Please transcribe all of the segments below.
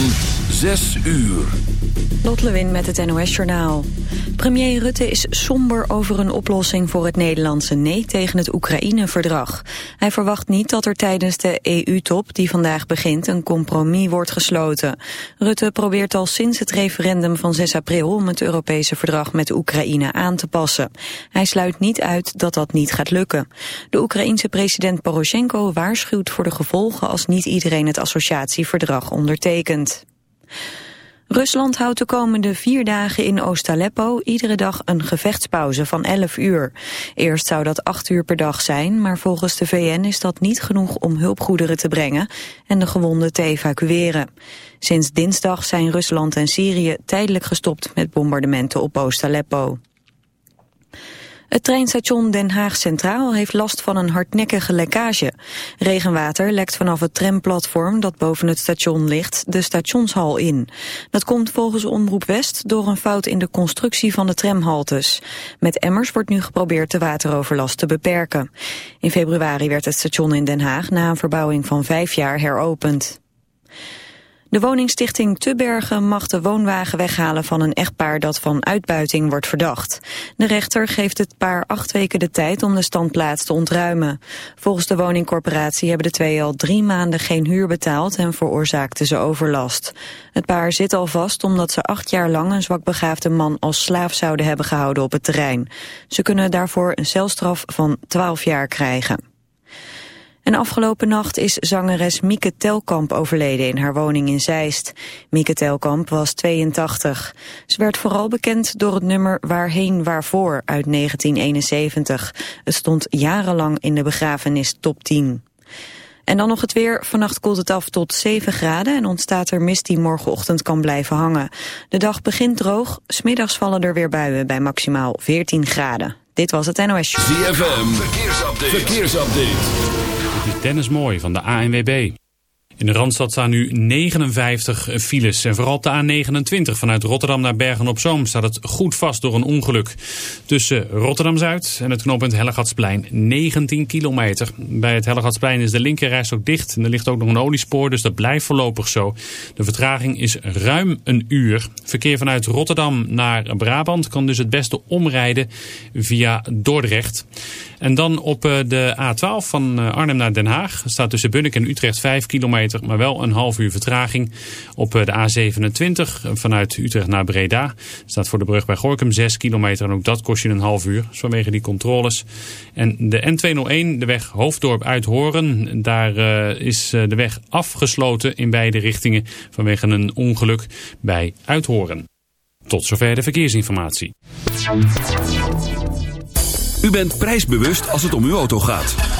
van 6 uur. Lot Lewin met het NOS Journaal. Premier Rutte is somber over een oplossing voor het Nederlandse nee tegen het Oekraïne-verdrag. Hij verwacht niet dat er tijdens de EU-top die vandaag begint een compromis wordt gesloten. Rutte probeert al sinds het referendum van 6 april om het Europese verdrag met Oekraïne aan te passen. Hij sluit niet uit dat dat niet gaat lukken. De Oekraïense president Poroshenko waarschuwt voor de gevolgen als niet iedereen het associatieverdrag ondertekent. Rusland houdt de komende vier dagen in Oost-Aleppo iedere dag een gevechtspauze van 11 uur. Eerst zou dat 8 uur per dag zijn, maar volgens de VN is dat niet genoeg om hulpgoederen te brengen en de gewonden te evacueren. Sinds dinsdag zijn Rusland en Syrië tijdelijk gestopt met bombardementen op Oost-Aleppo. Het treinstation Den Haag Centraal heeft last van een hardnekkige lekkage. Regenwater lekt vanaf het tramplatform dat boven het station ligt de stationshal in. Dat komt volgens Omroep West door een fout in de constructie van de tramhaltes. Met emmers wordt nu geprobeerd de wateroverlast te beperken. In februari werd het station in Den Haag na een verbouwing van vijf jaar heropend. De woningstichting Tubbergen mag de woonwagen weghalen van een echtpaar dat van uitbuiting wordt verdacht. De rechter geeft het paar acht weken de tijd om de standplaats te ontruimen. Volgens de woningcorporatie hebben de twee al drie maanden geen huur betaald en veroorzaakten ze overlast. Het paar zit al vast omdat ze acht jaar lang een zwakbegaafde man als slaaf zouden hebben gehouden op het terrein. Ze kunnen daarvoor een celstraf van twaalf jaar krijgen. En afgelopen nacht is zangeres Mieke Telkamp overleden in haar woning in Zeist. Mieke Telkamp was 82. Ze werd vooral bekend door het nummer Waarheen Waarvoor uit 1971. Het stond jarenlang in de begrafenis top 10. En dan nog het weer. Vannacht koelt het af tot 7 graden en ontstaat er mist die morgenochtend kan blijven hangen. De dag begint droog, smiddags vallen er weer buien bij maximaal 14 graden. Dit was het NOS. ZFM, verkeersupdate. verkeersupdate. Dennis Mooi van de ANWB. In de Randstad staan nu 59 files. En vooral de A29 vanuit Rotterdam naar Bergen-op-Zoom staat het goed vast door een ongeluk. Tussen Rotterdam-Zuid en het knooppunt Hellegatsplein 19 kilometer. Bij het Hellegatsplein is de linkerreis ook dicht. En er ligt ook nog een oliespoor, dus dat blijft voorlopig zo. De vertraging is ruim een uur. Verkeer vanuit Rotterdam naar Brabant kan dus het beste omrijden via Dordrecht. En dan op eh, de A12 van eh, Arnhem naar Den Haag staat tussen Bunnik en Utrecht 5 kilometer, maar wel een half uur vertraging. Op eh, de A27 vanuit Utrecht naar Breda staat voor de brug bij Gorkum 6 kilometer en ook dat kost je een half uur vanwege die controles. En de N201, de weg Hoofddorp uit Horen, daar is de weg afgesloten in beide richtingen vanwege een ongeluk bij Uithoren. Tot zover de verkeersinformatie. U bent prijsbewust als het om uw auto gaat.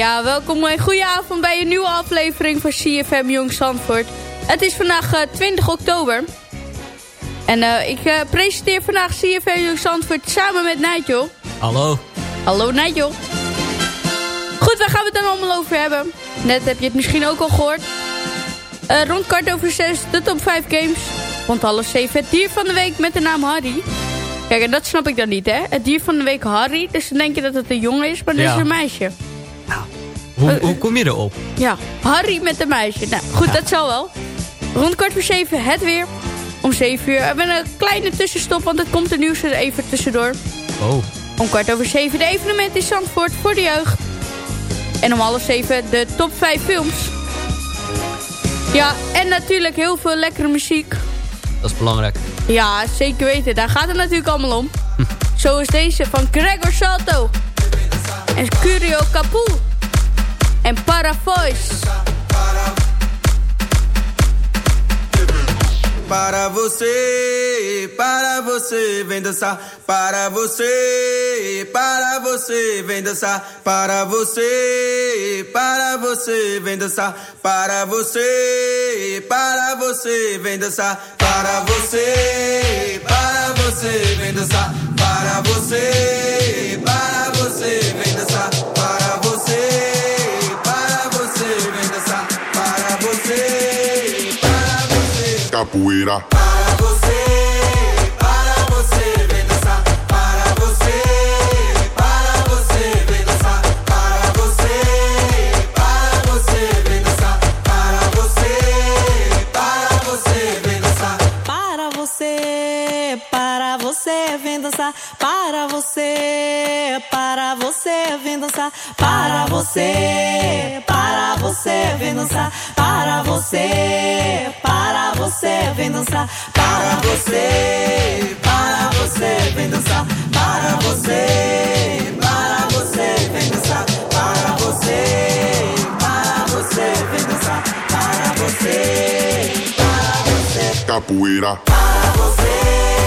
Ja, welkom en goede avond bij een nieuwe aflevering van CFM Jong Zandvoort. Het is vandaag uh, 20 oktober. En uh, ik uh, presenteer vandaag CFM Jong Zandvoort samen met Nigel. Hallo. Hallo Nigel. Goed, waar gaan we het dan allemaal over hebben? Net heb je het misschien ook al gehoord. Rond kwart over zes, de top 5 games. Rond half zeven, het dier van de week met de naam Harry. Kijk, en dat snap ik dan niet, hè. Het dier van de week Harry, dus dan denk je dat het een jongen is, maar dat Ja. is een meisje. Hoe, Eh, hoe kom je erop? Ja, Harry met een meisje. Nou, goed, dat zal wel. Rond kwart voor zeven, het weer. Om zeven uur hebben we een kleine tussenstop, want het komt er nieuws er even tussendoor. Oh, Om kwart over zeven de evenement in Zandvoort voor de jeugd. En om half zeven de top 5 films. Ja, en natuurlijk heel veel lekkere muziek. dat is belangrijk. Ja, zeker weten. Daar gaat het natuurlijk allemaal om. Zoals deze van Gregor Salto. En Curio Capu. En Paravoice. Para você, para você, vem dançar. Para você, para você, vem dançar. Para você, para você, vem dançar. Para você, para você, vem dançar. Para você, para você, vem dançar. Para você, para você, capoeira, Para você, para você, vem dançar. Para você, para você, vem dançar. Para você, para você, vem dançar. Para você, para você, vem dançar. Para você, para você, vem dançar. Para você, para você, vem dançar. Para você, para você. capoeira, Para você,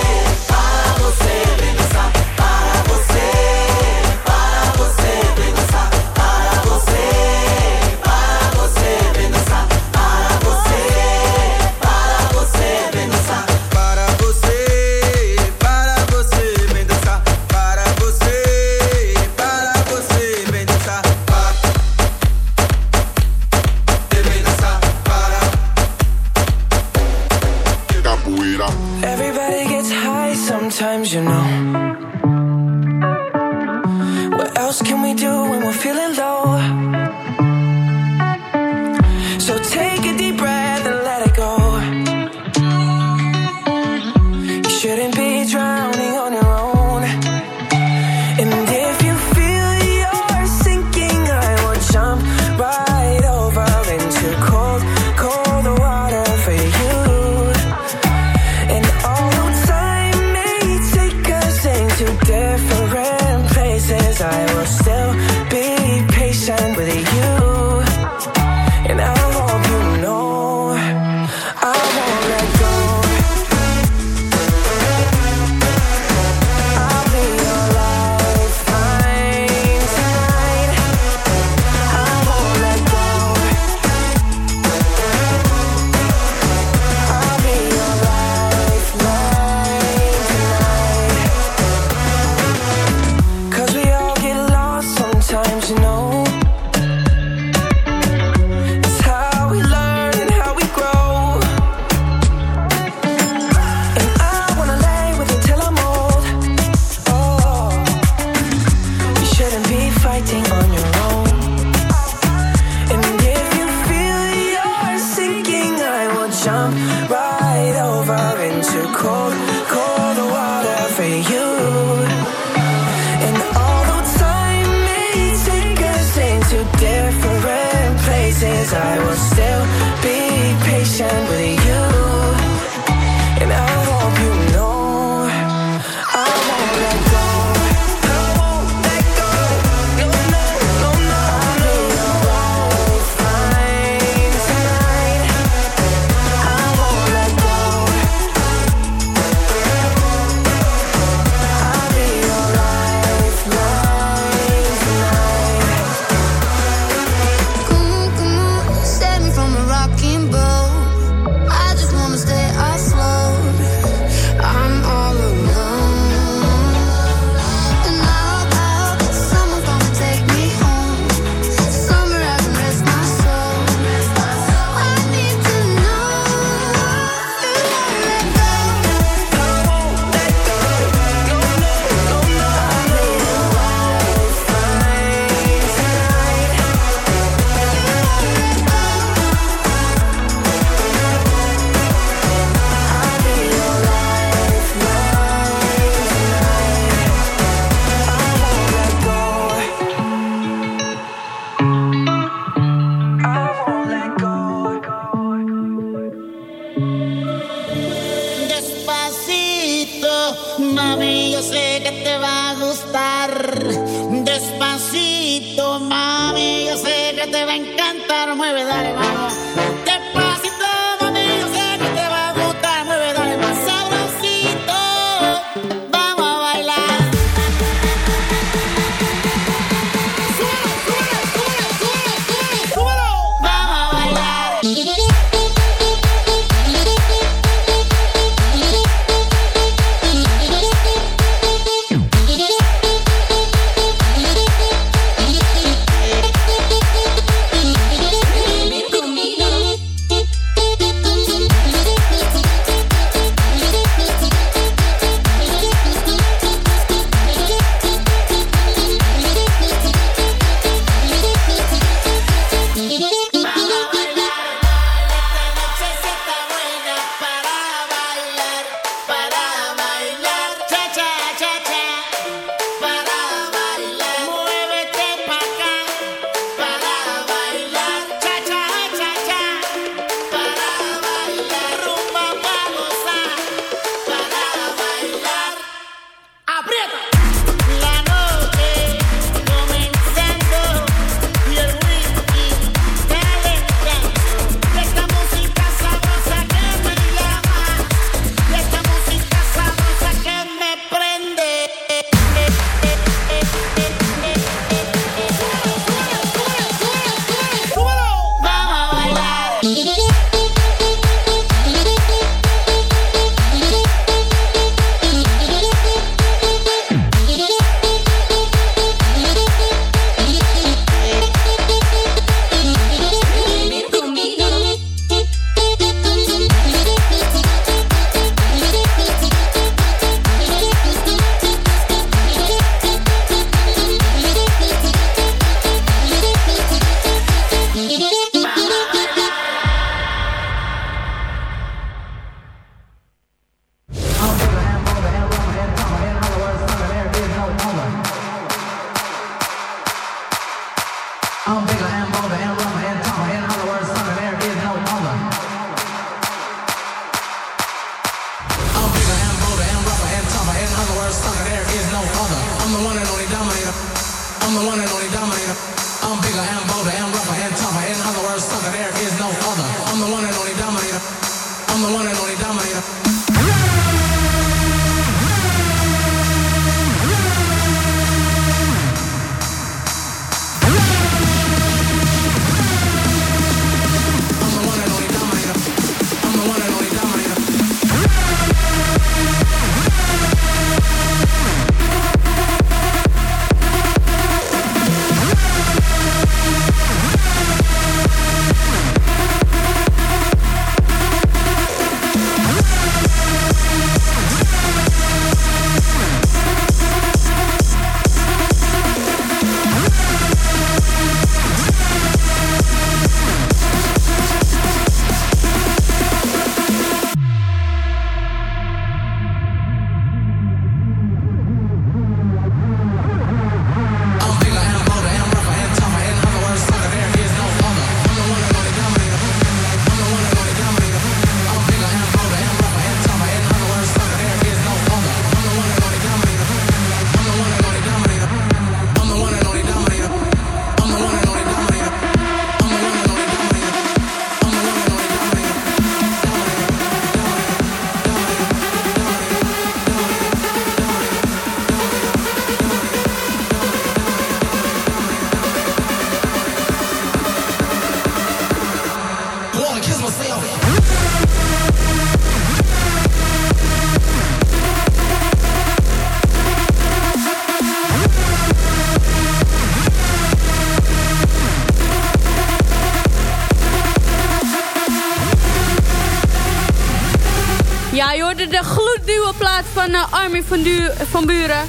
van Armin van, du van Buren.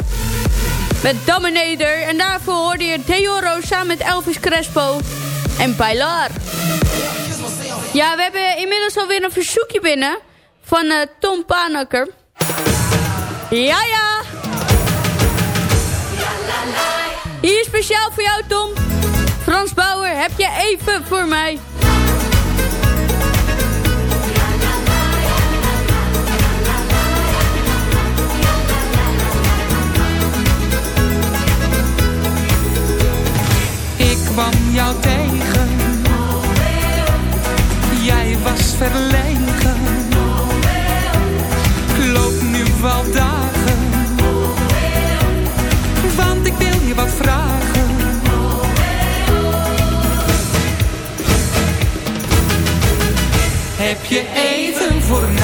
Met Dominator. En daarvoor hoorde je Deoro samen met Elvis Crespo. En Bailar. Ja, we hebben inmiddels alweer een verzoekje binnen. Van eh, Tom Panakker. Ja, ja. Hier speciaal voor jou, Tom. Frans Bauer, heb je even voor mij... jou tegen. Jij was verlegen. Loop nu wel dagen. Want ik wil je wat vragen. Heb je even voor mij?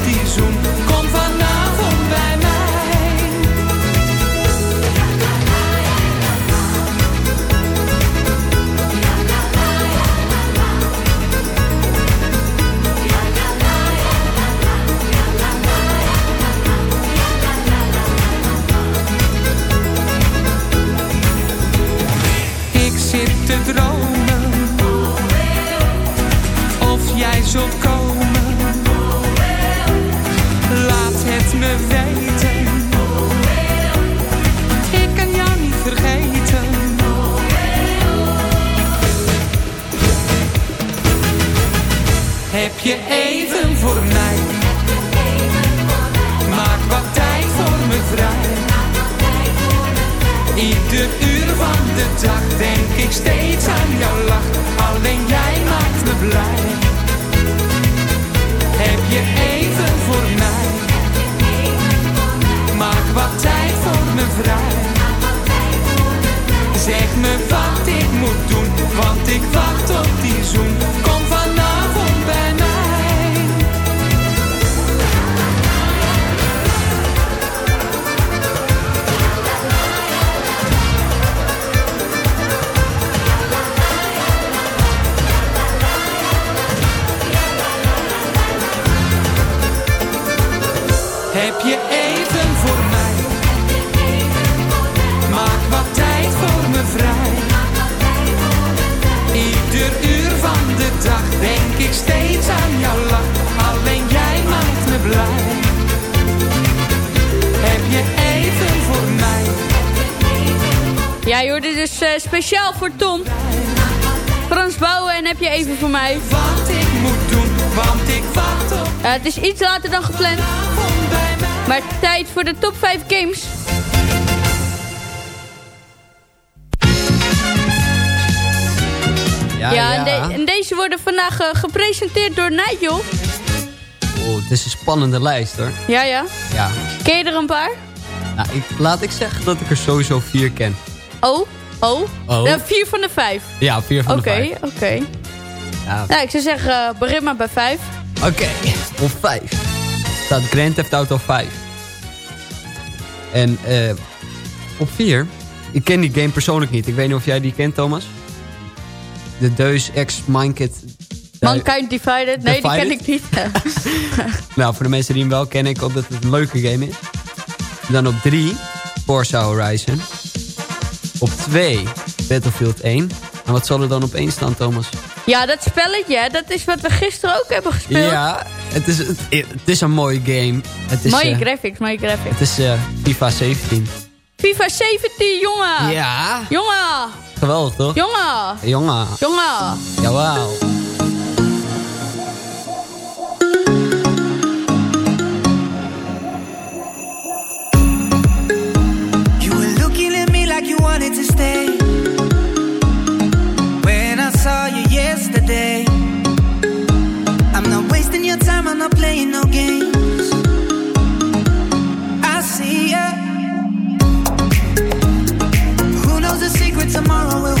dus eh, speciaal voor Tom. Frans Bouwen en heb je even voor mij. Wat ik moet doen, want ik wacht op het is iets later dan gepland. Maar tijd voor de top 5 games. Ja, Ja, ja. En, de- en deze worden vandaag eh, gepresenteerd door Nigel. Oh, het is een spannende lijst hoor. Ja, ja. Ja. Ken je er een paar? Nou, ik, laat ik zeggen dat ik er sowieso vier ken. Oh, oh. Oh. Eh, vier van de vijf. Ja, vier van Oké, de vijf. oké. Ja. Nou, ik zou zeggen, eh, begin maar bij vijf. Oké, op 5 staat Grand Theft Auto 5. En eh, op 4, ik ken die game persoonlijk niet. Ik weet niet of jij die kent, Thomas. De Deus Ex Mankind. Mankind Divided. Nee, die ken ik niet. Nou, voor de mensen die hem wel kennen, ik hoop dat het een leuke game is. Dan op 3, Forza Horizon. Op 2, Battlefield 1. En wat zal er dan op 1 staan, Thomas? ja, dat spelletje, dat is wat we gisteren ook hebben gespeeld. Ja, het is, het, het is een mooie game. Het is, mooie eh, graphics, mooie graphics. Het is eh, FIFA 17. FIFA 17, jongen. Ja. Jongen. Geweldig, toch? Jongen. Jongen. Jongen. Jawel. To stay. When I saw you yesterday, I'm not wasting your time, I'm not playing no games. I see ya. Who knows the secret tomorrow will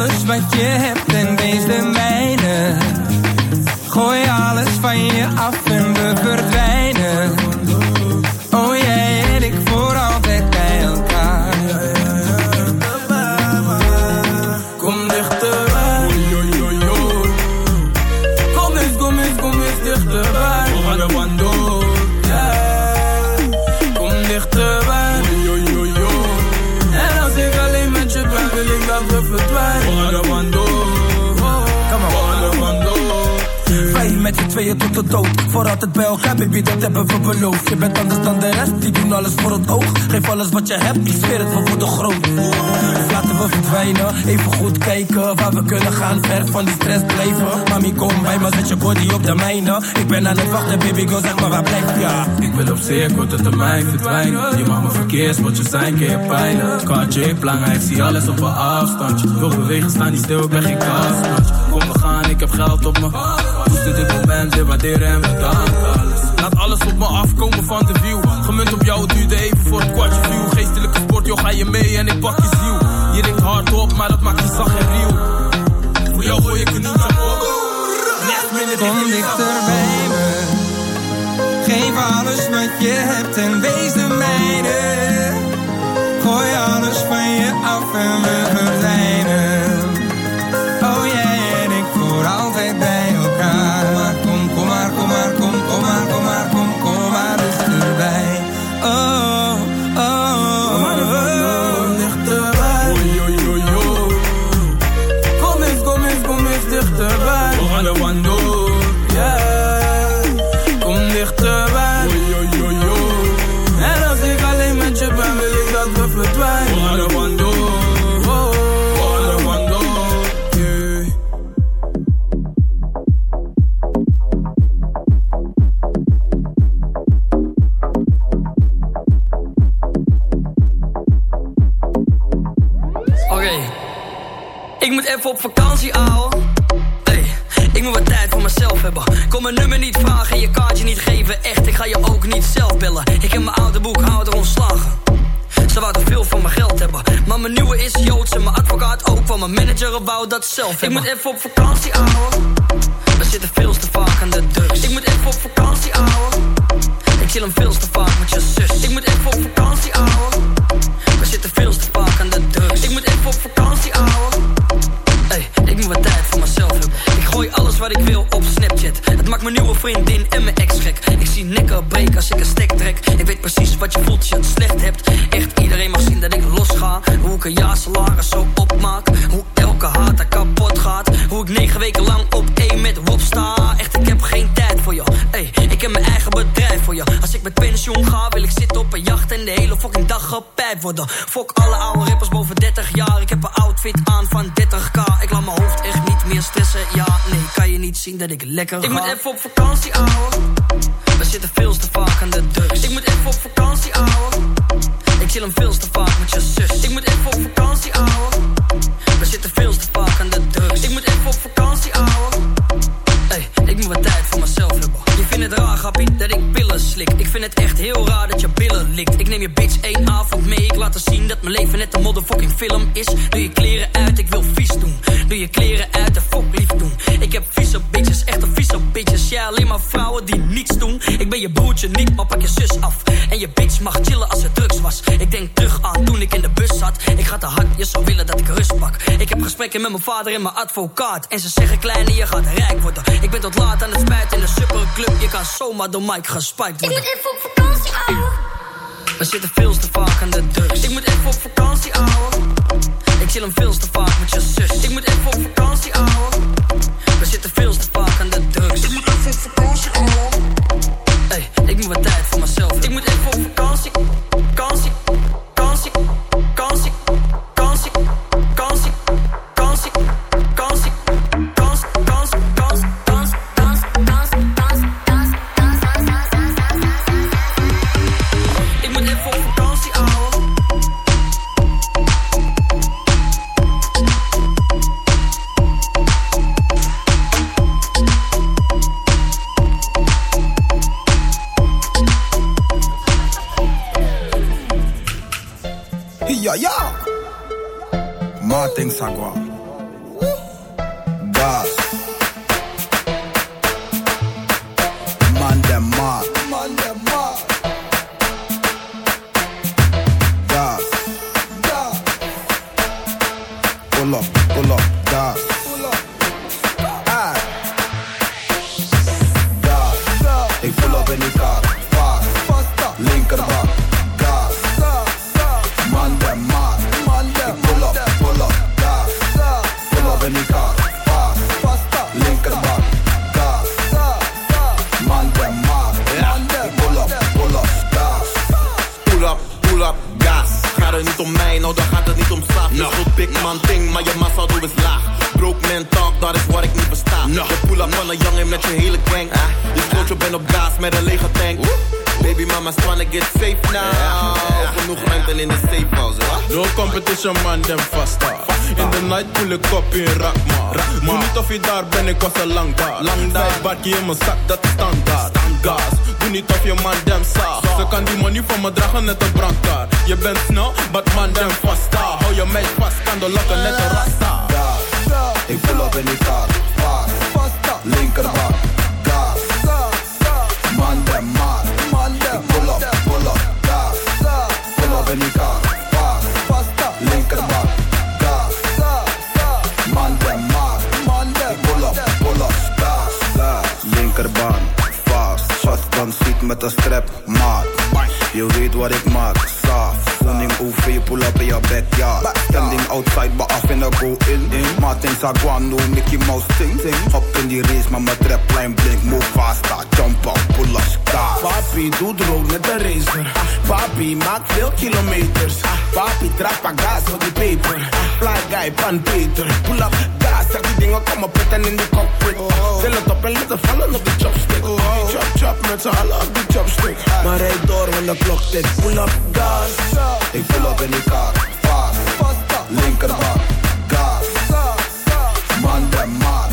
alles wat je hebt en wees de mijne. Gooi alles van je af tot dood. Voor altijd bij elkaar, baby, dat hebben we beloofd. Je bent anders dan de rest, die doen alles voor het oog. Geef alles wat je hebt, ik zweer het, we worden groot. Dus laten we verdwijnen, even goed kijken waar we kunnen gaan. Ver van die stress blijven. Mami, kom bij me, zet je body op de mijne. Ik ben aan het wachten, baby, go zeg maar waar blijf. Ik wil op zeer korte termijn verdwijnen. Je mag me verkeerd, wat je zijn, keer je pijn. Kwartje, je belangrijk, ik zie alles op een afstandje. Wil bewegen, staan niet stil, ik ben geen. Kom, we gaan, ik heb geld op me zit dit moment, mensen, waarderen en bedankt alles. Laat alles op me afkomen van de view. Gemunt op jou, het duurde even voor het kwartje view. Geestelijke sport, joh, ga je mee en ik pak je ziel. Je denkt hard op, maar dat maakt je zacht en riel. Voor jou gooi ik een nieuw op. Kom dichter bij me. Geef alles wat je hebt en wees de mijne. Gooi alles van je af en we verdwijnen. Wou dat zelf. Ik moet even op vakantie, ouwe. Worden. Fok alle oude rappers boven 30 jaar. Ik heb een outfit aan van 30k. Ik laat mijn hoofd echt niet meer stressen. Ja, nee, kan je niet zien dat ik lekker ga. Ik moet even op vakantie, ouwe. Kleren uit, ik wil vies doen. Doe je kleren uit en fok lief doen. Ik heb vieze bitches, echte vieze bitches. Ja, alleen maar vrouwen die niets doen. Ik ben je broertje niet, maar pak je zus af. En je bitch mag chillen als het drugs was. Ik denk terug aan toen ik in de bus zat. Ik ga te hard, je zou willen dat ik rust pak. Ik heb gesprekken met mijn vader en mijn advocaat. En ze zeggen kleine, je gaat rijk worden. Ik ben tot laat aan het spijt in de superclub. Je kan zomaar door Mike gespiked worden. Ik moet even op vakantie, ouwe. We zitten veel te vaak aan de drugs. Ik moet even op vakantie, ouwe. Ik chill hem veel te vaak met je zus. Ik moet even op vakantie, ouwe. I think things I go. Niet om mij, nou dan gaat het niet om straf. Je goed big man ding, maar je massa doe is laag. Broke man talk, dat is wat ik niet versta. Je pull up van een jongen met je hele gang. Je sloot je bent op gas met een lege tank. Baby mama's tryna get safe now. Genoeg ruimte in de safe house? No competition man, dem vasta. In the night pull ik op in Rakma. Doe niet of je daar ben, ik was al lang daar. Lang daar. Barkie in mijn zak, dat is standaard. Gas, doe niet of je man dem saag. Ze kan die money van me dragen net een brandkaart. Je bent snel, but man dem vasta. Hou je meid vast, kan de lokken net een rasta. Ik pull up in die kar. Fast. Linkerbak. Gas. Man dem met een strap. Maat. Je weet wat ik maak. Saaf. Koning OV, pull up in je backyard. Standing outside, maar af de go in. Martin Saguano, Mickey Mouse ting. Hop in die race, maar mijn trapline blink. Move faster, jump up, pull up, star. Papi, doe droog net een racer. Papi, maak veel kilometers. Papi, trappa gas voor die peper. Fly guy, pan Peter. Pull up, Cause every dingo come up with and in the cup quick. Oh. Fill up and let fall on the chopstick. Chop chop met z'n allen op die chopstick. Hey. Maar door want. Pull up gas. Ik pull up in the car. Fast. Linkerbak. Gas. Man de man.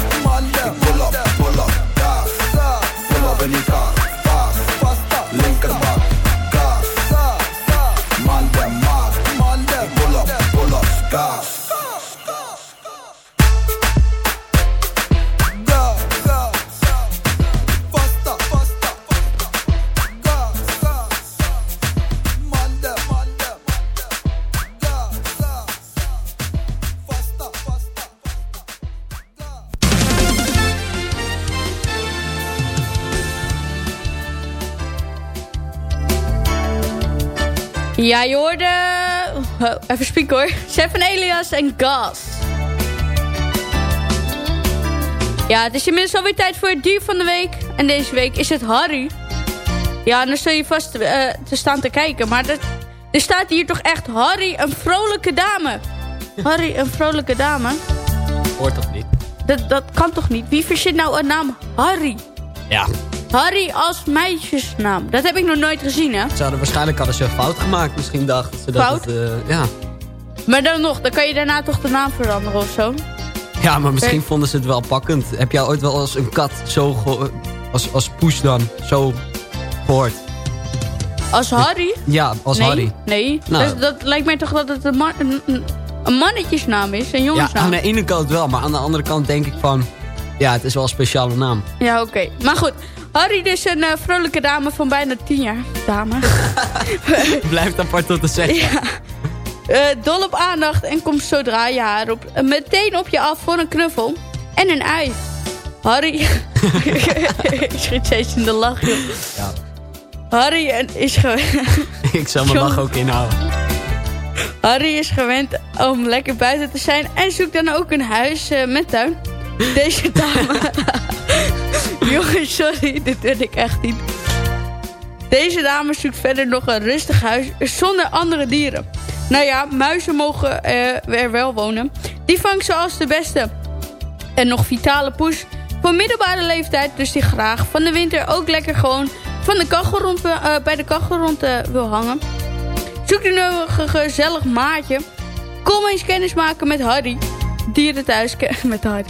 Pull up, pull up. Gas. Pull up in the car. Fast. Gas. Pull up, pull up. Gas. Ja, je hoorde... Oh, even spieken hoor. Seven Elias en Gas. Ja, het is inmiddels alweer tijd voor het dier van de week. En deze week is het Harry. Ja, dan zul je vast eh, te staan te kijken. Maar dat, er staat hier toch echt Harry, een vrolijke dame. Harry, een vrolijke dame. Hoort toch niet? Dat, dat kan toch niet? Wie verzint nou een naam Harry? Ja. Harry als meisjesnaam. Dat heb ik nog nooit gezien, hè? Ze hadden waarschijnlijk hadden ze een fout gemaakt. Misschien dachten ze dat Fout? het... eh, ja. Maar dan nog, dan kan je daarna toch de naam veranderen of zo. ja, maar misschien vonden ze het wel pakkend. Heb jij ooit wel eens een kat zo... Als, als poes dan, zo gehoord? Als Harry? Ja, als nee, Harry. Nee, Nou. Dus dat lijkt mij toch dat het een, man, een, mannetjesnaam is, een Ja, jongensnaam. aan de ene kant wel, maar aan de andere kant denk ik van... Ja, het is wel een speciale naam. Ja, oké. Maar goed, Harry dus een eh, vrolijke dame van bijna tien jaar. Dame. Blijft apart tot te zeggen. ja. Eh, dol op aandacht en komt zodra je haar op, eh, meteen op je af voor een knuffel en een ei. Harry... ik schiet steeds in de lach, joh. Ja. Harry en- is gewend... ik zal mijn lach ook inhouden. Harry is gewend om lekker buiten te zijn en zoekt dan ook een huis met tuin. Deze dame... Jongens, sorry, dit wil ik echt niet. Deze dame zoekt verder nog een rustig huis zonder andere dieren. Nou ja, muizen mogen eh, er wel wonen. Die vangt ze als de beste. En nog vitale poes van middelbare leeftijd, dus die graag van de winter ook lekker gewoon van de kachel rond, eh, bij de kachel rond eh, wil hangen. Zoek nu een ge- gezellig maatje. Kom eens kennis maken met Harry. Dieren thuis ke- met Harry.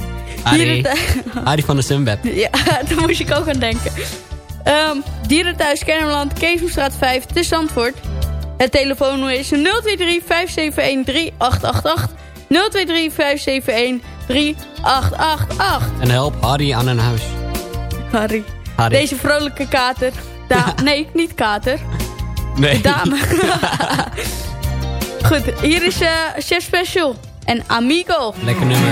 Dierenthuis- Harry van de Sunweb. ja, daar moest ik ook aan denken. Ehm Dierenthuis Kennemerland, Keesomstraat 5, te Zandvoort. Het telefoonnummer is 023 571 3888. 023 571 3888. En help Harry aan een huis. Harry. Harry. Deze vrolijke kater. Da nee, niet kater. Nee. Dame. Goed, hier is eh Chef Special en Amigo. Lekker nummer.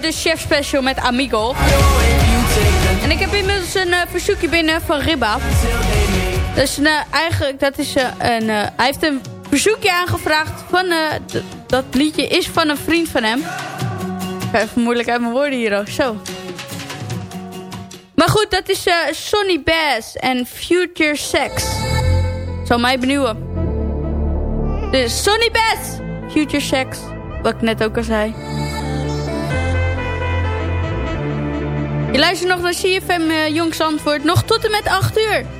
De Chef Special met Amigo. En ik heb inmiddels een eh, verzoekje binnen van Ribba. Dus uh, eigenlijk, dat is uh, een... Uh, hij heeft een verzoekje aangevraagd van... dat liedje is van een vriend van hem. Ik ga even moeilijk uit mijn woorden hier ook. Zo. Maar goed, dat is Sonny Bass en Future Sex. Zou mij benieuwen. Dus Sonny Bass, Future Sex. Wat ik net ook al zei. Je luistert nog naar CFM uh, Jongs Antwoord. Nog tot en met 8 uur.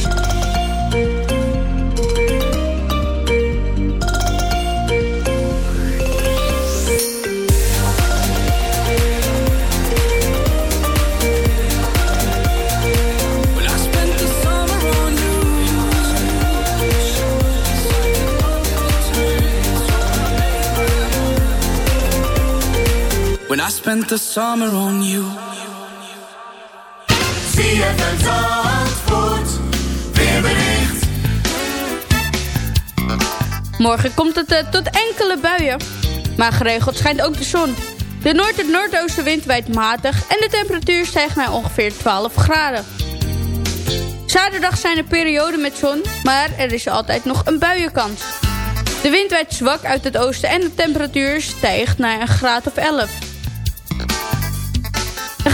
Spent the summer on you. ZFM Zandvoort, weerbericht. Morgen komt het eh, tot enkele buien. Maar geregeld schijnt ook de zon. De noord- en noordoostenwind waait matig en de temperatuur stijgt naar ongeveer 12 graden. Zaterdag zijn er perioden met zon, maar er is altijd nog een buienkans. De wind waait zwak uit het oosten en de temperatuur stijgt naar een graad of 11.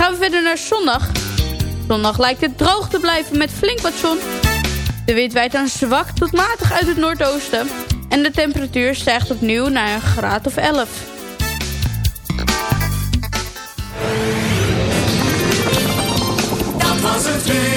Gaan we verder naar zondag. Zondag lijkt het droog te blijven met flink wat zon. De wind waait dan zwak tot matig uit het noordoosten. En de temperatuur stijgt opnieuw naar een graad of 11. Dat was het weer.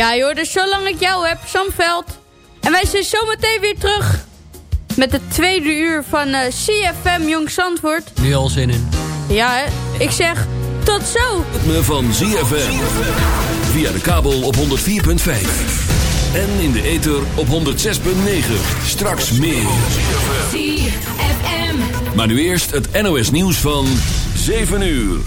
Ja hoor. dus zolang ik jou heb, Samveld. En wij zijn zometeen weer terug met het tweede uur van eh, uh, CFM Jong Zandvoort. Nu al zin in. Ja, hè? ik zeg tot zo. Het van ZFM. Via de kabel op 104.5. En in de ether op 106.9. Straks meer. ZFM. Maar nu eerst het NOS nieuws van 7 uur.